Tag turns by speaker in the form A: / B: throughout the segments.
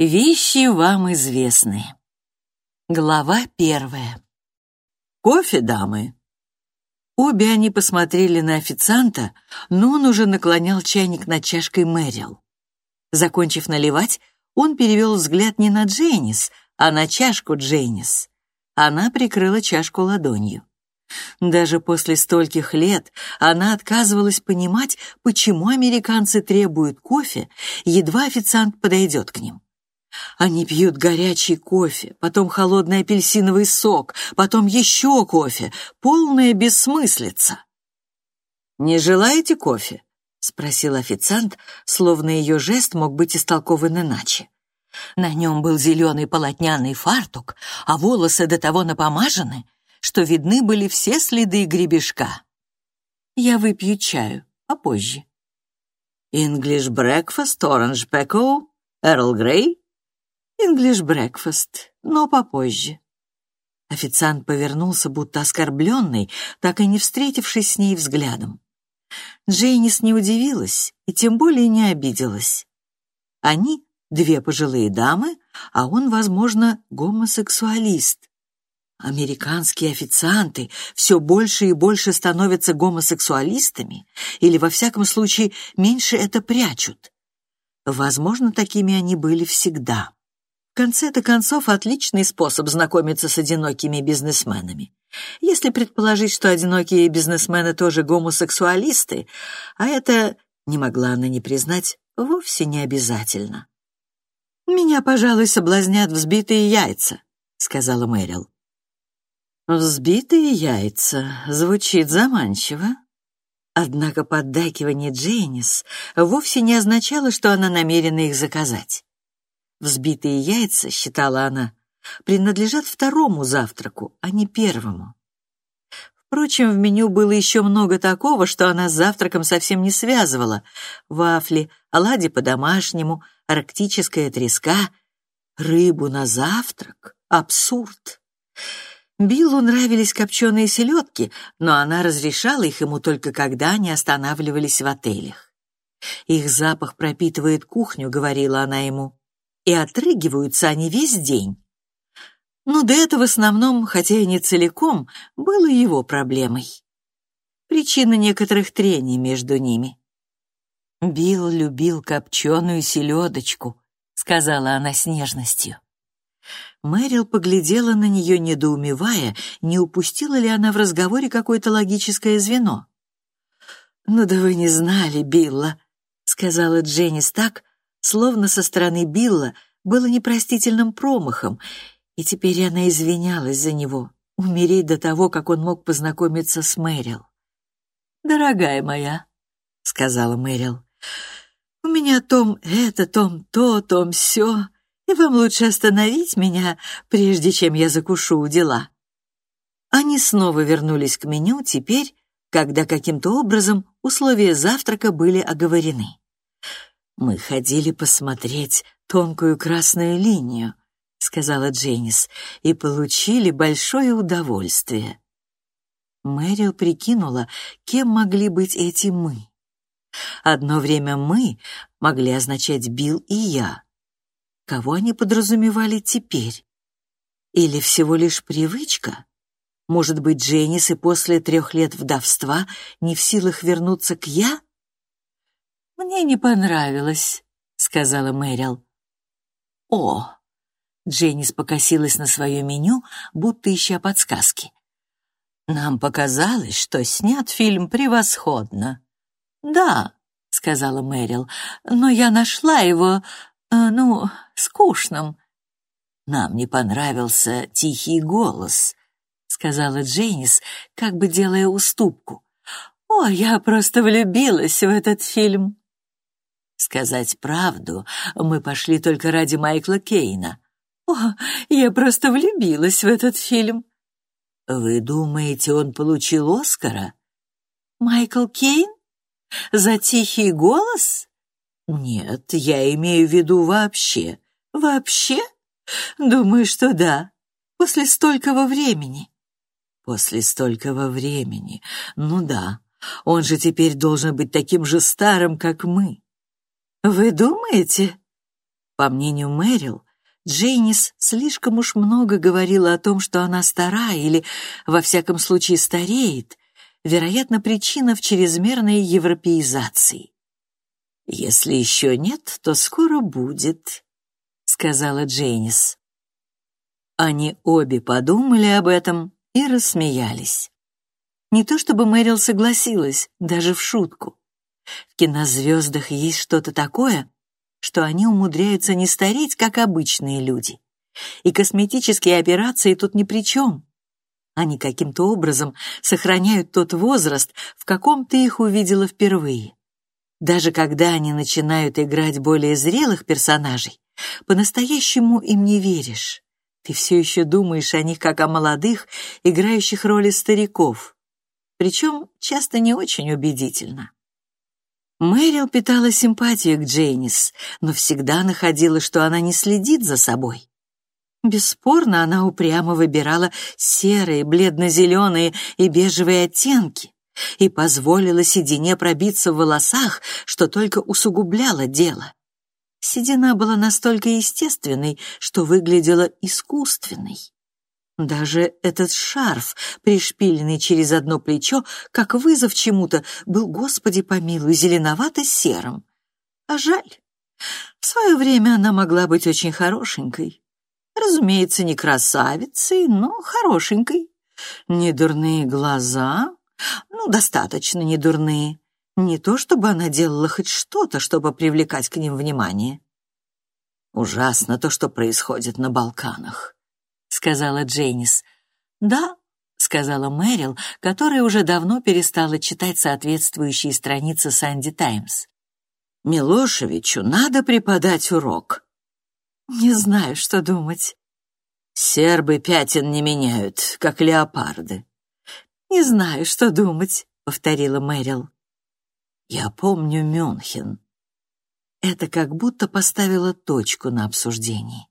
A: Вещи вам известны. Глава первая. Кофе, дамы. Обе они посмотрели на официанта, но он уже наклонял чайник над чашкой Мэрил. Закончив наливать, он перевел взгляд не на Джейнис, а на чашку Джейнис. Она прикрыла чашку ладонью. Даже после стольких лет она отказывалась понимать, почему американцы требуют кофе, едва официант подойдет к ним. Они пьют горячий кофе, потом холодный апельсиновый сок, потом еще кофе. Полная бессмыслица. «Не желаете кофе?» — спросил официант, словно ее жест мог быть истолкован иначе. На нем был зеленый полотняный фартук, а волосы до того напомажены, что видны были все следы гребешка. «Я выпью чаю, попозже». «English breakfast, orange pekoe, Эрл Грей?» «English breakfast, но попозже». Официант повернулся, будто оскорбленный, так и не встретившись с ней взглядом. Джейнис не удивилась и тем более не обиделась. Они — две пожилые дамы, а он, возможно, гомосексуалист. Американские официанты все больше и больше становятся гомосексуалистами или, во всяком случае, меньше это прячут. Возможно, такими они были всегда конце-то концов, отличный способ знакомиться с одинокими бизнесменами. Если предположить, что одинокие бизнесмены тоже гомосексуалисты, а это, не могла она не признать, вовсе не обязательно. «Меня, пожалуй, соблазнят взбитые яйца», — сказала Мэрил. «Взбитые яйца» звучит заманчиво. Однако поддакивание Джейнис вовсе не означало, что она намерена их заказать. Взбитые яйца, считала она, принадлежат второму завтраку, а не первому. Впрочем, в меню было еще много такого, что она с завтраком совсем не связывала. Вафли, оладьи по-домашнему, арктическая треска, рыбу на завтрак. Абсурд. Биллу нравились копченые селедки, но она разрешала их ему только когда они останавливались в отелях. «Их запах пропитывает кухню», — говорила она ему и отрыгиваются они весь день. Но до этого в основном, хотя и не целиком, было его проблемой. Причина некоторых трений между ними. «Билл любил копченую селедочку», — сказала она с нежностью. Мэрил поглядела на нее, недоумевая, не упустила ли она в разговоре какое-то логическое звено. «Ну да вы не знали Билла», — сказала Дженнис так, словно со стороны Билла было непростительным промахом, и теперь она извинялась за него, умереть до того, как он мог познакомиться с Мэрил. «Дорогая моя», — сказала Мэрил, — «у меня том это, том то, том сё, и вам лучше остановить меня, прежде чем я закушу у дела». Они снова вернулись к меню теперь, когда каким-то образом условия завтрака были оговорены. «Мы ходили посмотреть тонкую красную линию», — сказала Дженнис, «и получили большое удовольствие». Мэрил прикинула, кем могли быть эти «мы». Одно время «мы» могли означать Билл и я. Кого они подразумевали теперь? Или всего лишь привычка? Может быть, Дженнис и после трех лет вдовства не в силах вернуться к «я»? «Мне не понравилось», — сказала Мэрил. «О!» — Дженнис покосилась на свое меню, будто ища подсказки. «Нам показалось, что снят фильм превосходно». «Да», — сказала Мэрил, — «но я нашла его, э, ну, скучным». «Нам не понравился тихий голос», — сказала Дженнис, как бы делая уступку. «О, я просто влюбилась в этот фильм». Сказать правду, мы пошли только ради Майкла Кейна. О, я просто влюбилась в этот фильм. Вы думаете, он получил Оскара? Майкл Кейн? За тихий голос? Нет, я имею в виду вообще. Вообще? Думаю, что да. После столького времени. После столького времени. Ну да. Он же теперь должен быть таким же старым, как мы. «Вы думаете?» По мнению Мэрил, Джейнис слишком уж много говорила о том, что она стара или, во всяком случае, стареет. Вероятно, причина в чрезмерной европеизации. «Если еще нет, то скоро будет», — сказала Джейнис. Они обе подумали об этом и рассмеялись. Не то чтобы Мэрил согласилась, даже в шутку. В кинозвездах есть что-то такое, что они умудряются не стареть, как обычные люди. И косметические операции тут ни при чем. Они каким-то образом сохраняют тот возраст, в каком ты их увидела впервые. Даже когда они начинают играть более зрелых персонажей, по-настоящему им не веришь. Ты все еще думаешь о них как о молодых, играющих роли стариков. Причем часто не очень убедительно. Мэрил питала симпатию к Джейнис, но всегда находила, что она не следит за собой. Бесспорно, она упрямо выбирала серые, бледно-зеленые и бежевые оттенки, и позволила седине пробиться в волосах, что только усугубляло дело. Седина была настолько естественной, что выглядела искусственной. Даже этот шарф, пришпиленный через одно плечо, как вызов чему-то, был, Господи помилуй, зеленовато-серым. А жаль. В свое время она могла быть очень хорошенькой. Разумеется, не красавицей, но хорошенькой. Недурные глаза, ну, достаточно недурные. Не то, чтобы она делала хоть что-то, чтобы привлекать к ним внимание. Ужасно то, что происходит на Балканах, сказала Джейнис. Да, сказала Мэрил, которая уже давно перестала читать соответствующие страницы Санди Таймс. Милошевичу надо преподать урок. Не знаю, что думать. Сербы пятен не меняют, как леопарды. «Не знаю, что думать», — повторила Мэрил. «Я помню Мюнхен». Это как будто поставило точку на обсуждении.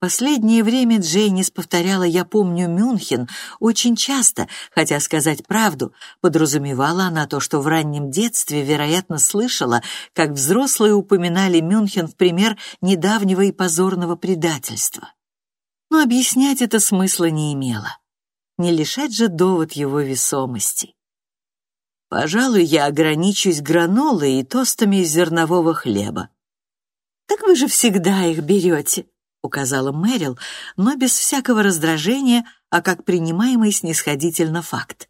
A: Последнее время Джейнис повторяла «я помню Мюнхен» очень часто, хотя сказать правду, подразумевала она то, что в раннем детстве, вероятно, слышала, как взрослые упоминали Мюнхен в пример недавнего и позорного предательства. Но объяснять это смысла не имело не лишать же довод его весомости. Пожалуй, я ограничусь гранолой и тостами из зернового хлеба. Так вы же всегда их берете, указала Мэрил, но без всякого раздражения, а как принимаемый снисходительно факт.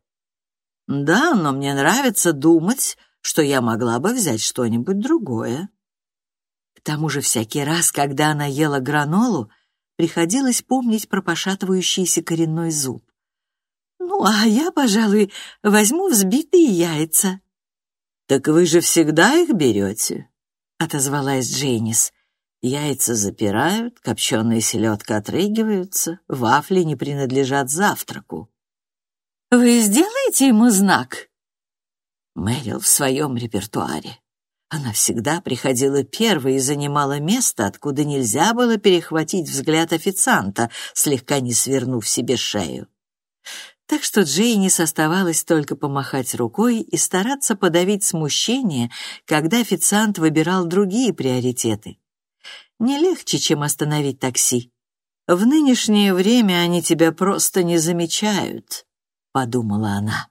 A: Да, но мне нравится думать, что я могла бы взять что-нибудь другое. К тому же всякий раз, когда она ела гранолу, приходилось помнить про пошатывающийся коренной зуб. «Ну, а я, пожалуй, возьму взбитые яйца». «Так вы же всегда их берете?» — отозвалась Джейнис. «Яйца запирают, копченая селедка отрыгиваются, вафли не принадлежат завтраку». «Вы сделаете ему знак?» Мэрил в своем репертуаре. Она всегда приходила первой и занимала место, откуда нельзя было перехватить взгляд официанта, слегка не свернув себе шею так что Джейнис оставалось только помахать рукой и стараться подавить смущение, когда официант выбирал другие приоритеты. Не легче, чем остановить такси. В нынешнее время они тебя просто не замечают, подумала она.